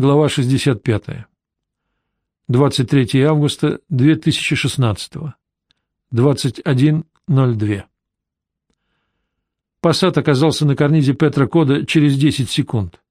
Глава 65. 23 августа 2016. 21.02. Пассат оказался на карнизе Петра Кода через 10 секунд.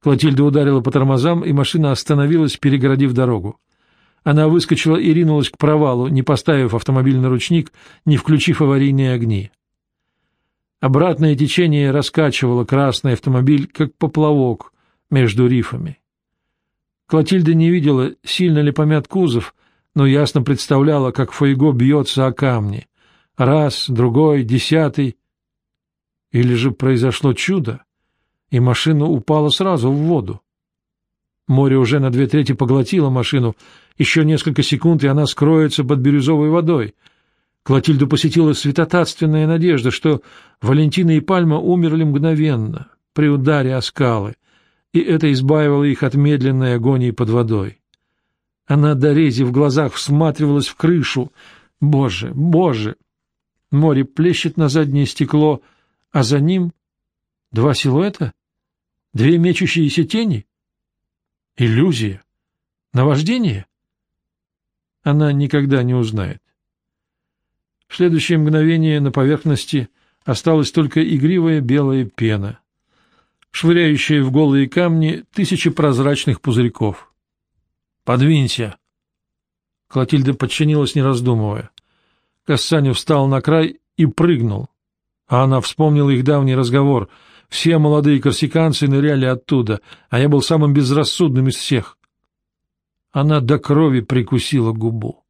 Клотильда ударила по тормозам, и машина остановилась, перегородив дорогу. Она выскочила и ринулась к провалу, не поставив автомобиль на ручник, не включив аварийные огни. Обратное течение раскачивало красный автомобиль, как поплавок между рифами. Клотильда не видела, сильно ли помят кузов, но ясно представляла, как Фойго бьется о камни. Раз, другой, десятый. Или же произошло чудо, и машина упала сразу в воду. Море уже на две трети поглотило машину, еще несколько секунд, и она скроется под бирюзовой водой. Клотильду посетила святотатственная надежда, что Валентина и Пальма умерли мгновенно, при ударе о скалы, и это избавило их от медленной агонии под водой. Она, дорези в глазах, всматривалась в крышу. Боже, боже! Море плещет на заднее стекло, а за ним два силуэта? Две мечущиеся тени? Иллюзия? Наваждение? Она никогда не узнает. В следующее мгновение на поверхности осталась только игривая белая пена — швыряющие в голые камни тысячи прозрачных пузырьков. «Подвинься!» Клотильда подчинилась, не раздумывая. Кассаню встал на край и прыгнул. А она вспомнила их давний разговор. Все молодые корсиканцы ныряли оттуда, а я был самым безрассудным из всех. Она до крови прикусила губу.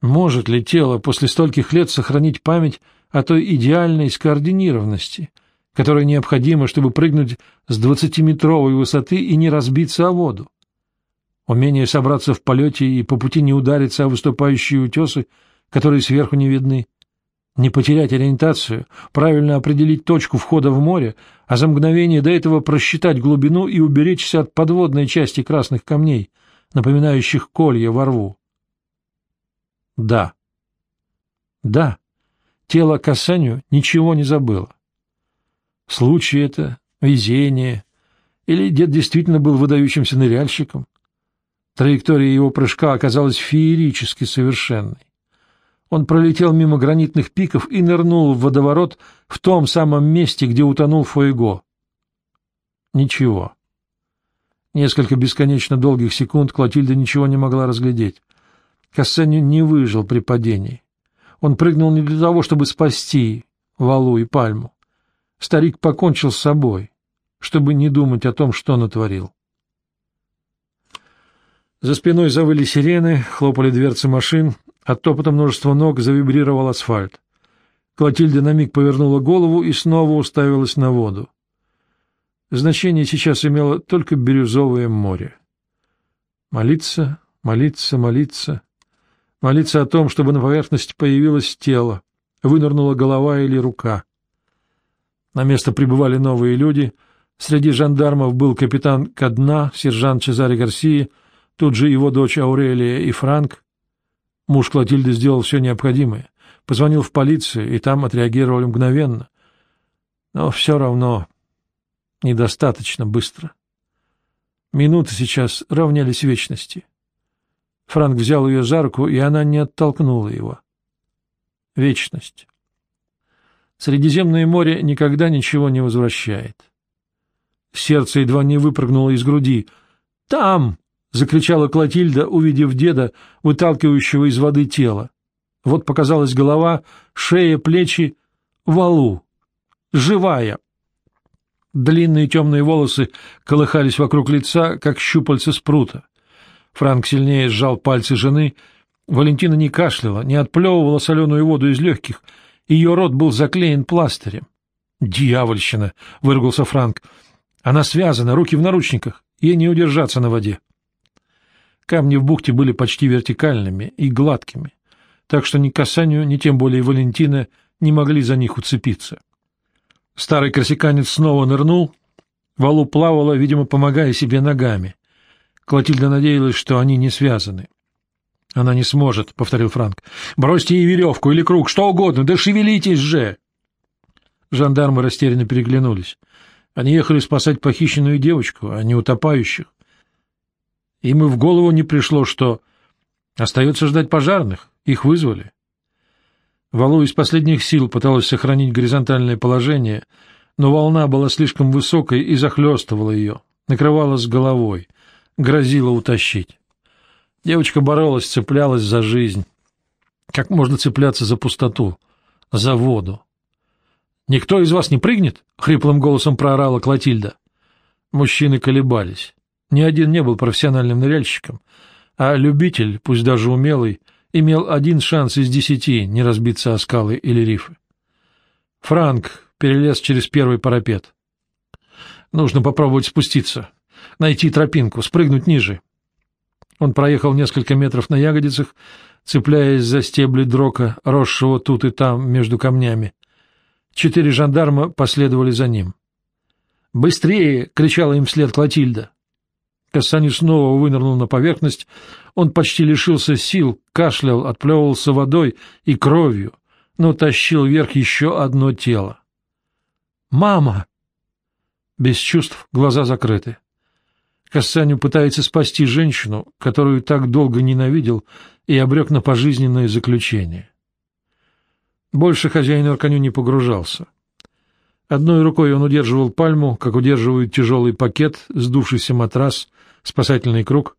Может ли тело после стольких лет сохранить память о той идеальной скоординированности, которая необходима, чтобы прыгнуть с двадцатиметровой высоты и не разбиться о воду. Умение собраться в полете и по пути не удариться о выступающие утесы, которые сверху не видны. Не потерять ориентацию, правильно определить точку входа в море, а за мгновение до этого просчитать глубину и уберечься от подводной части красных камней, напоминающих колья во рву. Да. Да. Тело Касанью ничего не забыло. Случай это, везение, или дед действительно был выдающимся ныряльщиком? Траектория его прыжка оказалась феерически совершенной. Он пролетел мимо гранитных пиков и нырнул в водоворот в том самом месте, где утонул Фойго. Ничего. Несколько бесконечно долгих секунд Клотильда ничего не могла разглядеть. Кассаню не выжил при падении. Он прыгнул не для того, чтобы спасти Валу и Пальму. Старик покончил с собой, чтобы не думать о том, что натворил. За спиной завыли сирены, хлопали дверцы машин, от топота множества ног завибрировал асфальт. Клотильда на миг повернула голову и снова уставилась на воду. Значение сейчас имело только бирюзовое море. Молиться, молиться, молиться. Молиться о том, чтобы на поверхности появилось тело, вынырнула голова или рука. На место прибывали новые люди. Среди жандармов был капитан Кадна, сержант Чезаре Гарсии, тут же его дочь Аурелия и Франк. Муж Клотильды сделал все необходимое. Позвонил в полицию, и там отреагировали мгновенно. Но все равно недостаточно быстро. Минуты сейчас равнялись вечности. Франк взял ее за руку, и она не оттолкнула его. Вечность. Средиземное море никогда ничего не возвращает. Сердце едва не выпрыгнуло из груди. «Там!» — закричала Клотильда, увидев деда, выталкивающего из воды тело. Вот показалась голова, шея, плечи, валу. Живая! Длинные темные волосы колыхались вокруг лица, как щупальца спрута. Франк сильнее сжал пальцы жены. Валентина не кашляла, не отплевывала соленую воду из легких — ее рот был заклеен пластырем. «Дьявольщина!» — выругался Франк. «Она связана, руки в наручниках. Ей не удержаться на воде». Камни в бухте были почти вертикальными и гладкими, так что ни Касанию, ни тем более Валентина не могли за них уцепиться. Старый корсиканец снова нырнул. Валу плавала, видимо, помогая себе ногами. Клотильда надеялась, что они не связаны. — Она не сможет, — повторил Франк. — Бросьте ей веревку или круг, что угодно, да шевелитесь же! Жандармы растерянно переглянулись. Они ехали спасать похищенную девочку, а не утопающих. Им и в голову не пришло, что остается ждать пожарных, их вызвали. Валу из последних сил пыталась сохранить горизонтальное положение, но волна была слишком высокой и захлестывала ее, накрывала с головой, грозила утащить. Девочка боролась, цеплялась за жизнь. Как можно цепляться за пустоту, за воду? «Никто из вас не прыгнет?» — хриплым голосом проорала Клотильда. Мужчины колебались. Ни один не был профессиональным ныряльщиком, а любитель, пусть даже умелый, имел один шанс из десяти не разбиться о скалы или рифы. Франк перелез через первый парапет. Нужно попробовать спуститься, найти тропинку, спрыгнуть ниже. Он проехал несколько метров на ягодицах, цепляясь за стебли дрока, росшего тут и там между камнями. Четыре жандарма последовали за ним. «Быстрее!» — кричала им вслед Клотильда. Кассани снова вынырнул на поверхность. Он почти лишился сил, кашлял, отплевывался водой и кровью, но тащил вверх еще одно тело. «Мама!» Без чувств, глаза закрыты. Кассаню пытается спасти женщину, которую так долго ненавидел и обрек на пожизненное заключение. Больше хозяин Арканю не погружался. Одной рукой он удерживал пальму, как удерживают тяжелый пакет, сдувшийся матрас, спасательный круг,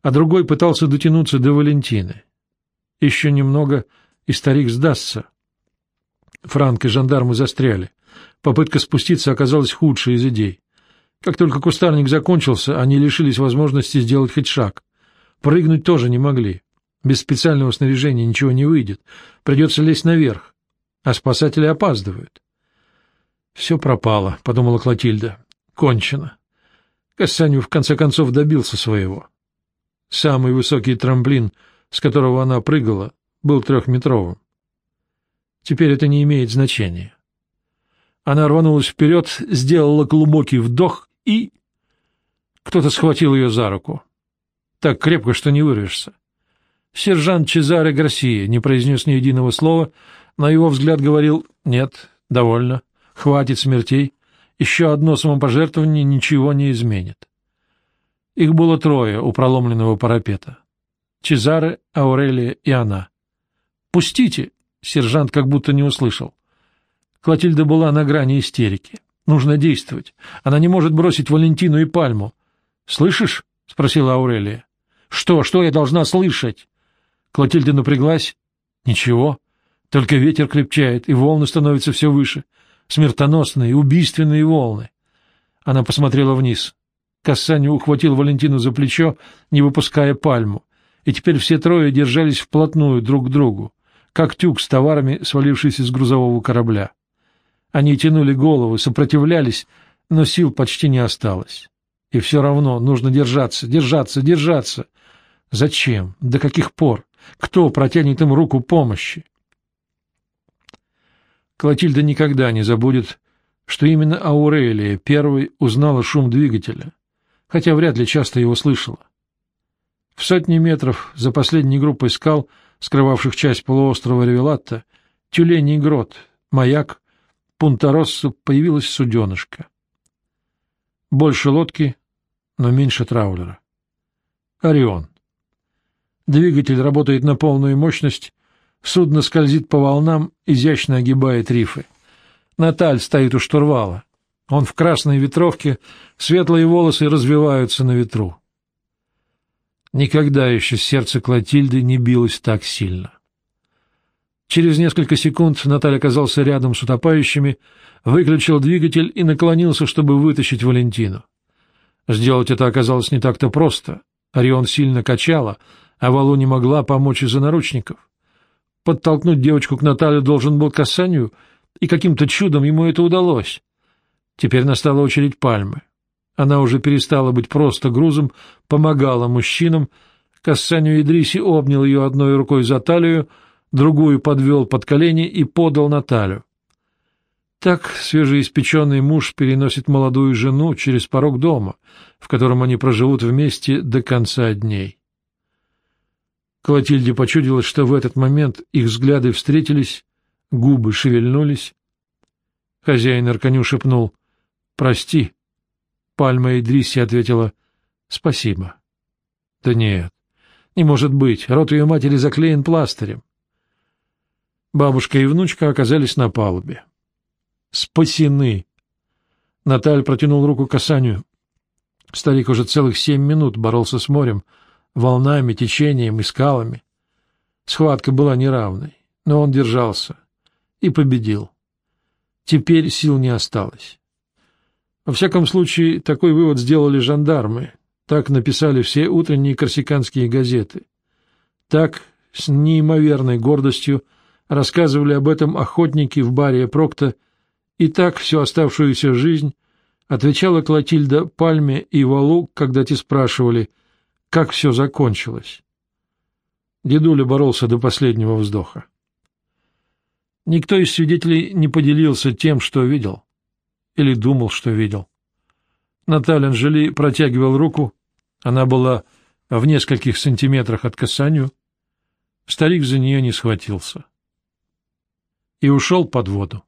а другой пытался дотянуться до Валентины. Еще немного, и старик сдастся. Франк и жандармы застряли. Попытка спуститься оказалась худшей из идей. Как только кустарник закончился, они лишились возможности сделать хоть шаг. Прыгнуть тоже не могли. Без специального снаряжения ничего не выйдет. Придется лезть наверх а спасатели опаздывают. «Все пропало», — подумала Клотильда. «Кончено». Кассаню в конце концов добился своего. Самый высокий трамплин, с которого она прыгала, был трехметровым. Теперь это не имеет значения. Она рванулась вперед, сделала глубокий вдох и... Кто-то схватил ее за руку. Так крепко, что не вырвешься. Сержант Чезаре Гарсия не произнес ни единого слова, но его взгляд говорил «нет, довольно, хватит смертей, еще одно самопожертвование ничего не изменит». Их было трое у проломленного парапета. Чезаре, Аурелия и она. «Пустите!» — сержант как будто не услышал. Клотильда была на грани истерики. Нужно действовать. Она не может бросить Валентину и Пальму. «Слышишь?» — спросила Аурелия. «Что? Что я должна слышать?» Клотильда напряглась. «Ничего. Только ветер крепчает, и волны становятся все выше. Смертоносные, убийственные волны. Она посмотрела вниз. Кассаню ухватил Валентину за плечо, не выпуская пальму, и теперь все трое держались вплотную друг к другу, как тюк с товарами, свалившийся с грузового корабля. Они тянули головы, сопротивлялись, но сил почти не осталось. И все равно нужно держаться, держаться, держаться. Зачем? До каких пор? Кто протянет им руку помощи? Клотильда никогда не забудет, что именно Аурелия первой узнала шум двигателя, хотя вряд ли часто его слышала. В сотни метров за последней группой скал, скрывавших часть полуострова Ревелатта, тюленей грот, маяк, Пунта-Россо появилась суденышко. Больше лодки, но меньше траулера. Орион. Двигатель работает на полную мощность, Судно скользит по волнам, изящно огибает рифы. Наталь стоит у штурвала. Он в красной ветровке, светлые волосы развиваются на ветру. Никогда еще сердце Клотильды не билось так сильно. Через несколько секунд Наталь оказался рядом с утопающими, выключил двигатель и наклонился, чтобы вытащить Валентину. Сделать это оказалось не так-то просто. Орион сильно качала, а Валу не могла помочь из-за наручников. Подтолкнуть девочку к Наталью должен был Касанию, и каким-то чудом ему это удалось. Теперь настала очередь Пальмы. Она уже перестала быть просто грузом, помогала мужчинам. Кассанию Идриси обнял ее одной рукой за талию, другую подвел под колени и подал Наталью. Так свежеиспеченный муж переносит молодую жену через порог дома, в котором они проживут вместе до конца дней. Клотильде почудилось, что в этот момент их взгляды встретились, губы шевельнулись. Хозяин Арканю шепнул — Прости. Пальма Идриси ответила — Спасибо. — Да нет, не может быть, рот ее матери заклеен пластырем. Бабушка и внучка оказались на палубе. Спасены! Наталь протянул руку к Асанию. Старик уже целых семь минут боролся с морем, волнами, течением и скалами. Схватка была неравной, но он держался и победил. Теперь сил не осталось. Во всяком случае, такой вывод сделали жандармы. Так написали все утренние корсиканские газеты. Так, с неимоверной гордостью, рассказывали об этом охотники в баре Прокта, и так всю оставшуюся жизнь отвечала Клотильда Пальме и Валу, когда те спрашивали, как все закончилось. Дедуля боролся до последнего вздоха. Никто из свидетелей не поделился тем, что видел. Или думал, что видел. Наталья Анжели протягивал руку. Она была в нескольких сантиметрах от касанию. Старик за нее не схватился. И ушел под воду.